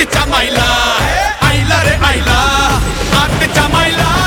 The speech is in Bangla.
আট চামাইলা আইলা রে আইলা আট চামাইলা।